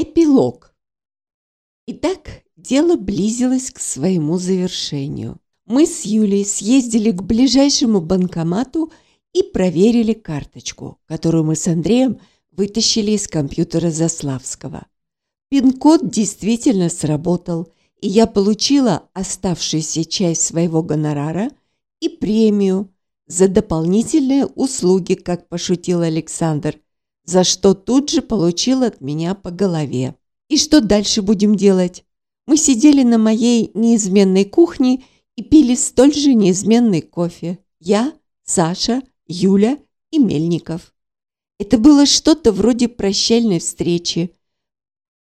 Эпилог. Итак, дело близилось к своему завершению. Мы с Юлей съездили к ближайшему банкомату и проверили карточку, которую мы с Андреем вытащили из компьютера Заславского. Пин-код действительно сработал, и я получила оставшуюся часть своего гонорара и премию за дополнительные услуги, как пошутил Александр – за что тут же получил от меня по голове. И что дальше будем делать? Мы сидели на моей неизменной кухне и пили столь же неизменный кофе. Я, Саша, Юля и Мельников. Это было что-то вроде прощальной встречи,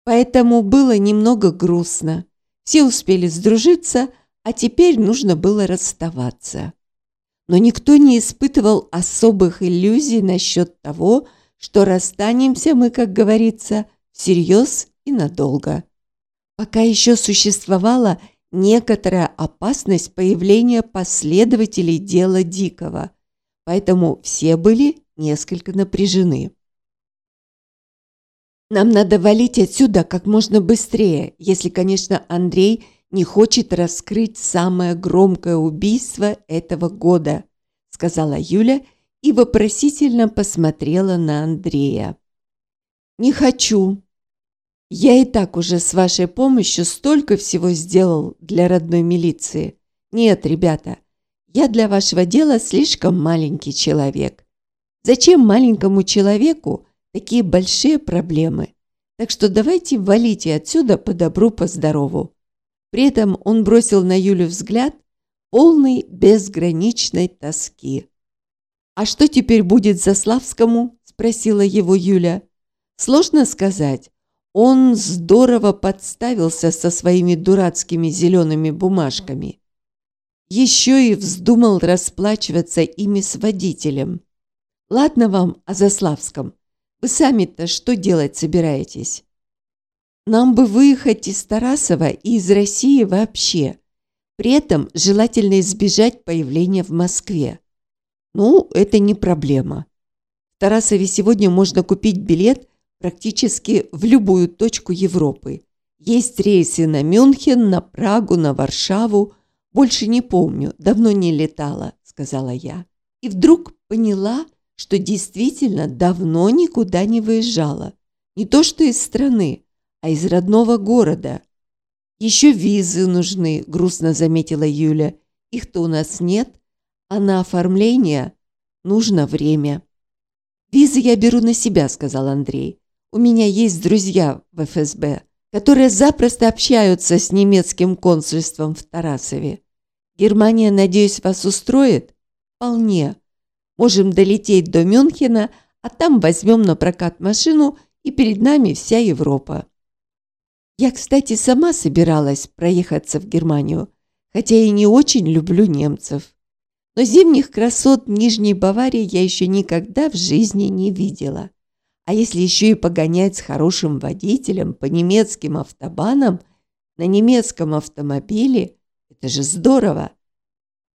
поэтому было немного грустно. Все успели сдружиться, а теперь нужно было расставаться. Но никто не испытывал особых иллюзий насчет того, что расстанемся мы, как говорится, всерьез и надолго. Пока еще существовала некоторая опасность появления последователей дела Дикого, поэтому все были несколько напряжены. Нам надо валить отсюда как можно быстрее, если, конечно, Андрей не хочет раскрыть самое громкое убийство этого года, сказала Юля и вопросительно посмотрела на Андрея. «Не хочу. Я и так уже с вашей помощью столько всего сделал для родной милиции. Нет, ребята, я для вашего дела слишком маленький человек. Зачем маленькому человеку такие большие проблемы? Так что давайте валите отсюда по добру, по здорову». При этом он бросил на Юлю взгляд, полный безграничной тоски. «А что теперь будет Заславскому?» – спросила его Юля. «Сложно сказать. Он здорово подставился со своими дурацкими зелеными бумажками. Еще и вздумал расплачиваться ими с водителем. Ладно вам о Заславском. Вы сами-то что делать собираетесь? Нам бы выехать из Тарасова и из России вообще. При этом желательно избежать появления в Москве. Ну, это не проблема. В Тарасове сегодня можно купить билет практически в любую точку Европы. Есть рейсы на Мюнхен, на Прагу, на Варшаву. Больше не помню, давно не летала, сказала я. И вдруг поняла, что действительно давно никуда не выезжала. Не то что из страны, а из родного города. Еще визы нужны, грустно заметила Юля. Их-то у нас нет а на оформление нужно время. «Визы я беру на себя», – сказал Андрей. «У меня есть друзья в ФСБ, которые запросто общаются с немецким консульством в Тарасове. Германия, надеюсь, вас устроит?» «Вполне. Можем долететь до Мюнхена, а там возьмем на прокат машину, и перед нами вся Европа». Я, кстати, сама собиралась проехаться в Германию, хотя и не очень люблю немцев. Но зимних красот Нижней Баварии я еще никогда в жизни не видела. А если еще и погонять с хорошим водителем по немецким автобанам на немецком автомобиле, это же здорово.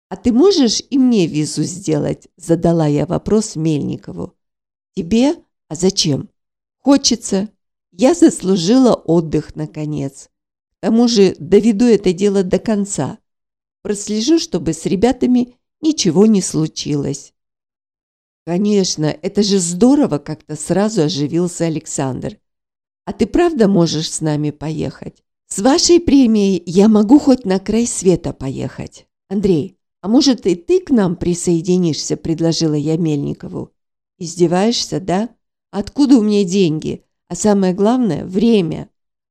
«А ты можешь и мне визу сделать?» – задала я вопрос Мельникову. «Тебе? А зачем?» «Хочется. Я заслужила отдых, наконец. К тому же доведу это дело до конца. Прослежу, чтобы с ребятами ничего не случилось. Конечно, это же здорово, как-то сразу оживился Александр. А ты правда можешь с нами поехать? С вашей премией я могу хоть на край света поехать. Андрей, а может и ты к нам присоединишься, предложила я Мельникову. Издеваешься, да? Откуда у меня деньги? А самое главное – время.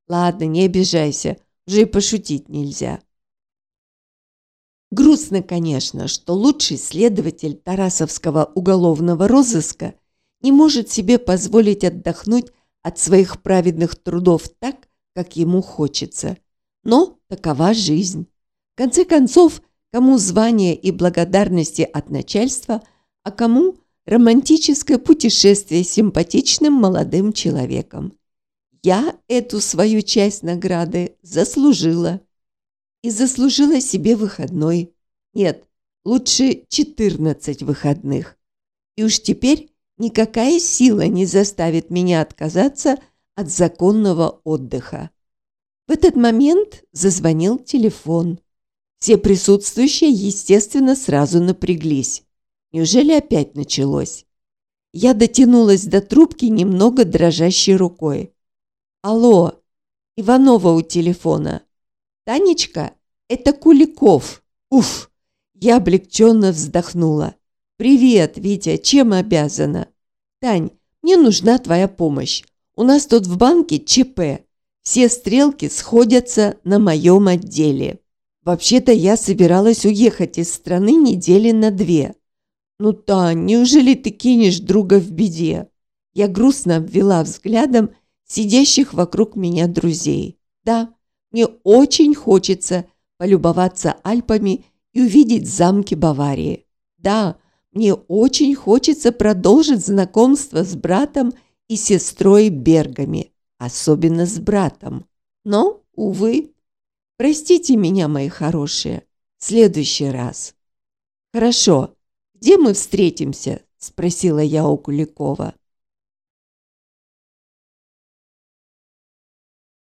Ладно, не обижайся, уже и пошутить нельзя. Грустно, конечно, что лучший следователь Тарасовского уголовного розыска не может себе позволить отдохнуть от своих праведных трудов так, как ему хочется. Но такова жизнь. В конце концов, кому звание и благодарности от начальства, а кому романтическое путешествие с симпатичным молодым человеком. Я эту свою часть награды заслужила и заслужила себе выходной. Нет, лучше 14 выходных. И уж теперь никакая сила не заставит меня отказаться от законного отдыха. В этот момент зазвонил телефон. Все присутствующие, естественно, сразу напряглись. Неужели опять началось? Я дотянулась до трубки немного дрожащей рукой. «Алло, Иванова у телефона. Танечка, это Куликов. Уф!» Я облегченно вздохнула. «Привет, Витя, чем обязана?» «Тань, мне нужна твоя помощь. У нас тут в банке ЧП. Все стрелки сходятся на моем отделе. Вообще-то я собиралась уехать из страны недели на две. Ну, Тань, неужели ты кинешь друга в беде? Я грустно обвела взглядом сидящих вокруг меня друзей. Да, мне очень хочется полюбоваться Альпами и увидеть замки Баварии. Да, мне очень хочется продолжить знакомство с братом и сестрой Бергами особенно с братом. Но, увы, простите меня, мои хорошие, в следующий раз. Хорошо, где мы встретимся? Спросила я у Куликова.